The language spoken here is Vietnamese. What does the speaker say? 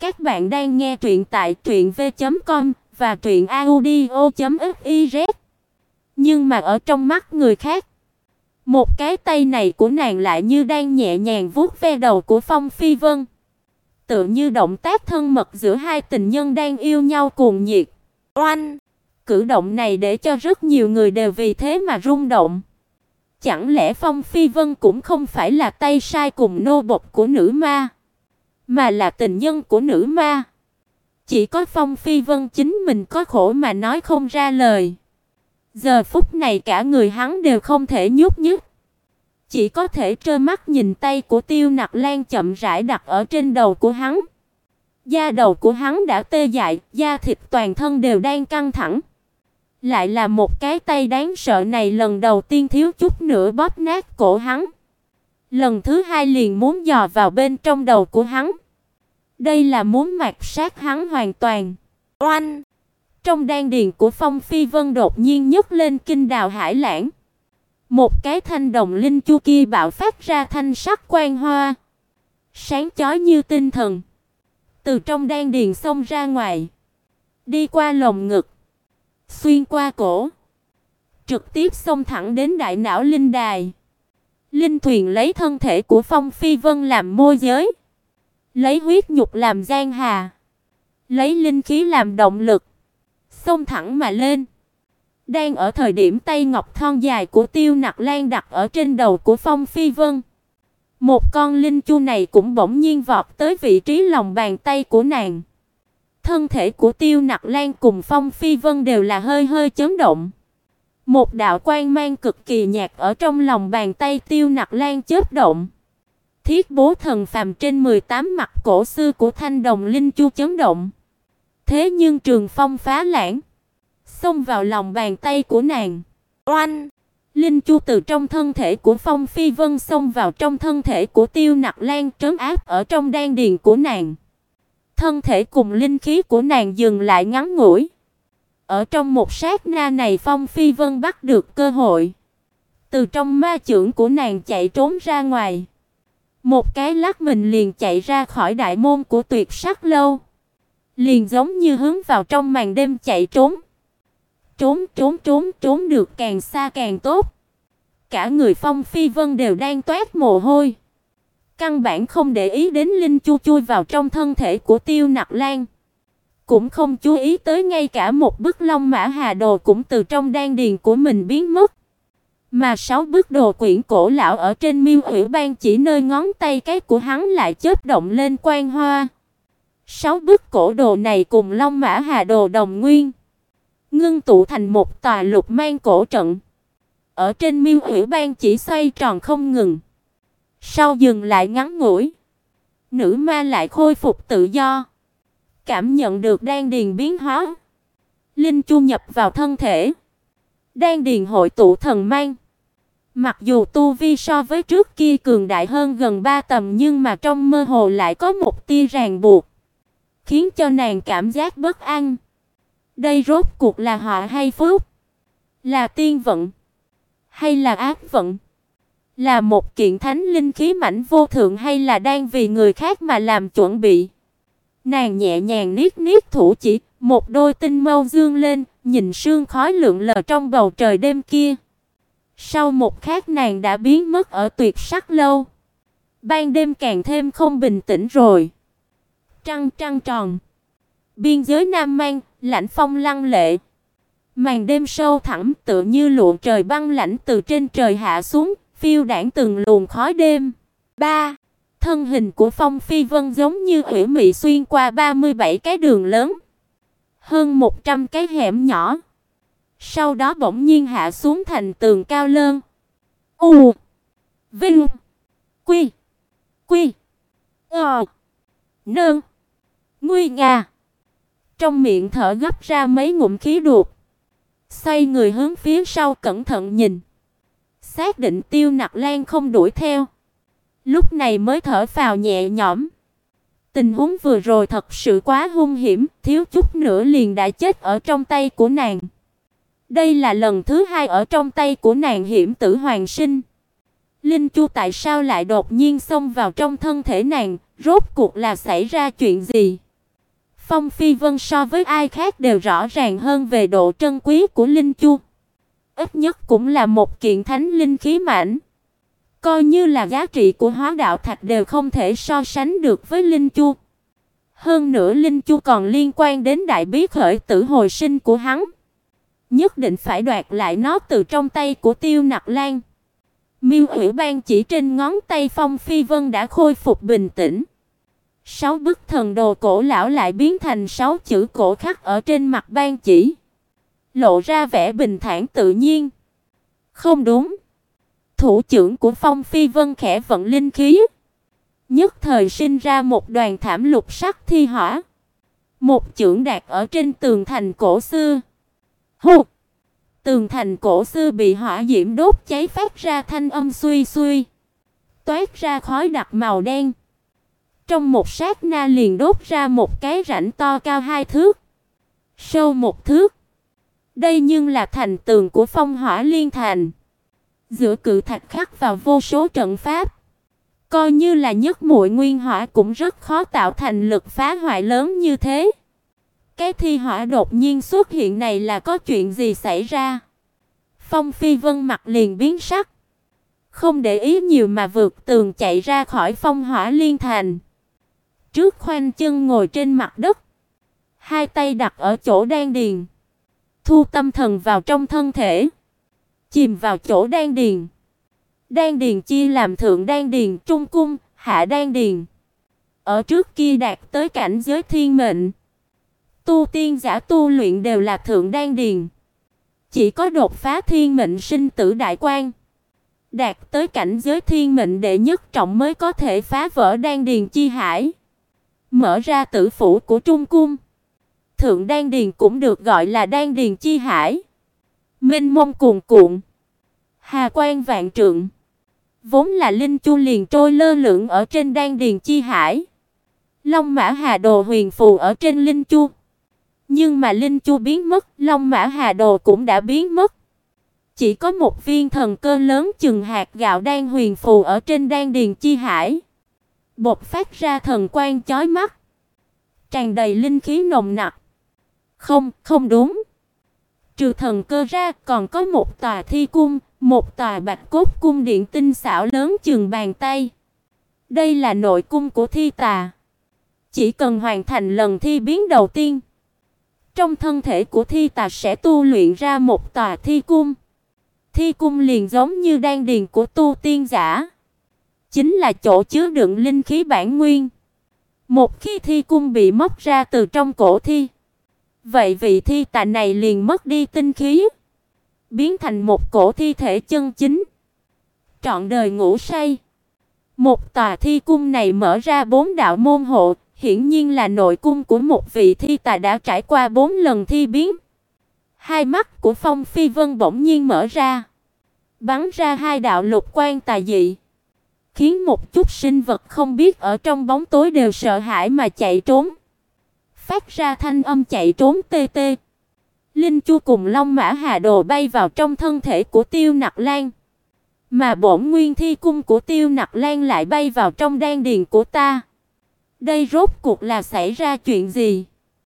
Các bạn đang nghe truyện tại truyệnv.com và truyệnaudio.fiz. Nhưng mà ở trong mắt người khác, một cái tay này của nàng lại như đang nhẹ nhàng vuốt ve đầu của Phong Phi Vân. Tựa như động tác thân mật giữa hai tình nhân đang yêu nhau cuồng nhiệt. Oanh! Cử động này để cho rất nhiều người đều vì thế mà rung động. Chẳng lẽ Phong Phi Vân cũng không phải là tay sai cùng nô bộc của nữ ma, mà là tình nhân của nữ ma? Chỉ có Phong Phi Vân chính mình có khổ mà nói không ra lời. Giờ phút này cả người hắn đều không thể nhúc nhích. Chỉ có thể trơ mắt nhìn tay của Tiêu Nặc Lan chậm rãi đặt ở trên đầu của hắn. Da đầu của hắn đã tê dại, da thịt toàn thân đều đang căng thẳng. Lại là một cái tay đáng sợ này lần đầu tiên thiếu chút nữa bóp nát cổ hắn. Lần thứ hai liền muốn dò vào bên trong đầu của hắn. Đây là muốn mạt sát hắn hoàn toàn. Oanh! Trong đan điền của Phong Phi Vân đột nhiên nhấc lên kinh đào hải lãng. Một cái thanh đồng linh chu kia bạo phát ra thanh sắc quang hoa, sáng chói như tinh thần. Từ trong đan điền xông ra ngoài, đi qua lồng ngực, xuyên qua cổ, trực tiếp xông thẳng đến đại não linh đài. Linh thuyền lấy thân thể của Phong Phi Vân làm môi giới, lấy huyết nhục làm gian hà, lấy linh khí làm động lực, xông thẳng mà lên. Đang ở thời điểm tay ngọc thon dài của Tiêu Nặc Lan đặt ở trên đầu của Phong Phi Vân, một con linh chu này cũng bỗng nhiên vọt tới vị trí lòng bàn tay của nàng. Thân thể của Tiêu Nặc Lan cùng Phong Phi Vân đều là hơi hơi chấn động. Một đạo quang mang cực kỳ nhạt ở trong lòng bàn tay Tiêu Nặc Lan chớp động. Thiết bố thần phàm trên 18 mặt cổ xưa của Thanh Đồng Linh Chu chấn động. Thế nhưng Trường Phong phá lãng, xông vào lòng bàn tay của nàng. Oanh! Linh Chu từ trong thân thể của Phong Phi Vân xông vào trong thân thể của Tiêu Nặc Lan trấn áp ở trong đan điền của nàng. Thân thể cùng linh khí của nàng dừng lại ngắn ngủi. Ở trong một sát na này Phong Phi Vân bắt được cơ hội. Từ trong ma chưởng của nàng chạy trốn ra ngoài. Một cái lắc mình liền chạy ra khỏi đại môn của tuyệt sắc lâu. Liền giống như hướng vào trong màn đêm chạy trốn. Trốn trốn trốn trốn được càng xa càng tốt. Cả người Phong Phi Vân đều đang toát mồ hôi. Căn bản không để ý đến Linh Chu chui vào trong thân thể của Tiêu Nặc Lan. Cũng không chú ý tới ngay cả một bức long mã hà đồ cũng từ trong đan điền của mình biến mất. Mà sáu bức đồ quyển cổ lão ở trên miêu Hủy ban chỉ nơi ngón tay cái của hắn lại chớp động lên quang hoa. Sáu bức cổ đồ này cùng long mã hà đồ đồng nguyên, ngưng tụ thành một tòa lục mang cổ trận. Ở trên miêu Hủy ban chỉ xoay tròn không ngừng. Sau dừng lại ngắn ngủi, nữ ma lại khôi phục tự do. Cảm nhận được đan điền biến hóa, linh chu nhập vào thân thể. Đan điền hội tụ thần mang. Mặc dù tu vi so với trước kia cường đại hơn gần ba tầm nhưng mà trong mơ hồ lại có một tia ràng buộc, khiến cho nàng cảm giác bất an. Đây rốt cuộc là họa hay phúc? Là tiên vận hay là ác vận? Là một kiện thánh linh khí mạnh vô thượng hay là đang vì người khác mà làm chuẩn bị? Nàng nhẹ nhàng niết niết thủ chỉ, một đôi tinh mâu dương lên, nhìn sương khói lượn lờ trong bầu trời đêm kia. Sau một khắc nàng đã biến mất ở tuyệt sắc lâu. Ban đêm càng thêm không bình tĩnh rồi. Trăng trăng tròn. Biên giới Nam Mang, lạnh phong lăng lệ. Màn đêm sâu thẳm tựa như lụa trời băng lãnh từ trên trời hạ xuống, phiêu đảng từng luồng khói đêm. 3. Thân hình của Phong Phi Vân giống như hủy mị xuyên qua 37 cái đường lớn, hơn 100 cái hẻm nhỏ. Sau đó bỗng nhiên hạ xuống thành tường cao lơn. U Vinh Quy Quy Ờ Nương Nguy nga Trong miệng thở gấp ra mấy ngụm khí đột. Xoay người hướng phía sau cẩn thận nhìn. Xác định Tiêu Nặc Lan không đuổi theo. Lúc này mới thở phào nhẹ nhõm. Tình huống vừa rồi thật sự quá hung hiểm, thiếu chút nữa liền đã chết ở trong tay của nàng. Đây là lần thứ hai ở trong tay của nàng hiểm tử hoàng sinh. Linh Chu tại sao lại đột nhiên xông vào trong thân thể nàng, rốt cuộc là xảy ra chuyện gì? Phong Phi Vân so với ai khác đều rõ ràng hơn về độ trân quý của linh chu. Ít nhất cũng là một kiện thánh linh khí mãnh. Coi như là giá trị của hóa đạo thạch đều không thể so sánh được với linh chu. Hơn nữa linh chu còn liên quan đến đại bí khởi tử hồi sinh của hắn. Nhất định phải đoạt lại nó từ trong tay của Tiêu Nặc Lan. Miêu Hủy Ban chỉ trên ngón tay Phong Phi Vân đã khôi phục bình tĩnh. Sáu bức thần đồ cổ lão lại biến thành sáu chữ cổ khắc ở trên mặt ban chỉ, lộ ra vẻ bình thản tự nhiên. Không đúng. Thủ trưởng của Phong Phi Vân khẽ vận linh khí, nhất thời sinh ra một đoàn thảm lục sắc thi hỏa. Một chưởng đạt ở trên tường thành cổ xưa. Hụt. Tường thành cổ xưa bị hỏa diễm đốt cháy phát ra thanh âm suy suy, toát ra khói đặc màu đen. Trong một sát na liền đốt ra một cái rãnh to cao hai thước, sâu một thước. Đây nhưng là thành tường của Phong Hỏa Liên Thành. Giữa cự thạch khắc vào vô số trận pháp, coi như là nhất muội nguyên hỏa cũng rất khó tạo thành lực phá hoại lớn như thế. Cái thi hỏa đột nhiên xuất hiện này là có chuyện gì xảy ra? Phong Phi Vân mặt liền biến sắc, không để ý nhiều mà vượt tường chạy ra khỏi Phong Hỏa Liên Thành. Trước khoanh chân ngồi trên mặt đất, hai tay đặt ở chỗ đan điền, thu tâm thần vào trong thân thể, chìm vào chỗ đan điền. Đan điền chia làm thượng đan điền, trung cung, hạ đan điền. Ở trước kia đạt tới cảnh giới thiên mệnh, tu tiên giả tu luyện đều là thượng đan điền. Chỉ có đột phá thiên mệnh sinh tử đại quan, đạt tới cảnh giới thiên mệnh đệ nhất trọng mới có thể phá vỡ đan điền chi hải, mở ra tử phủ của trung cung. Thượng đan điền cũng được gọi là đan điền chi hải. Minh mông cuồn cuộn, hà quang vạn trượng. Vốn là linh chu liền trôi lơ lửng ở trên đan điền chi hải. Long mã hà đồ huyền phù ở trên linh chu. Nhưng mà linh chu biến mất, Long Mã Hà Đồ cũng đã biến mất. Chỉ có một viên thần cơ lớn chừng hạt gạo đang huyền phù ở trên đan điền chi hải. Bộc phát ra thần quang chói mắt, tràn đầy linh khí nồng nặc. Không, không đúng. Trừ thần cơ ra, còn có một tòa thi cung, một tòa bạch cốt cung điện tinh xảo lớn chừng bàn tay. Đây là nội cung của thi tà. Chỉ cần hoàn thành lần thi biến đầu tiên, trong thân thể của thi tà sẽ tu luyện ra một tòa thi cung. Thi cung liền giống như đan điền của tu tiên giả, chính là chỗ chứa đựng linh khí bản nguyên. Một khi thi cung bị móc ra từ trong cổ thi, vậy vị thi tà này liền mất đi tinh khí, biến thành một cổ thi thể chân chính, trọn đời ngủ say. Một tòa thi cung này mở ra bốn đạo môn hộ, hiển nhiên là nội cung của một vị thi tà đã trải qua bốn lần thi biến. Hai mắt của Phong Phi Vân bỗng nhiên mở ra, bắn ra hai đạo lục quang tà dị, khiến một chút sinh vật không biết ở trong bóng tối đều sợ hãi mà chạy trốn. Phát ra thanh âm chạy trốn tê tê. Linh Chu cùng Long Mã Hà Đồ bay vào trong thân thể của Tiêu Nặc Lan, mà bổn nguyên thi cung của Tiêu Nặc Lan lại bay vào trong đan điền của ta. Đây rốt cuộc là xảy ra chuyện gì?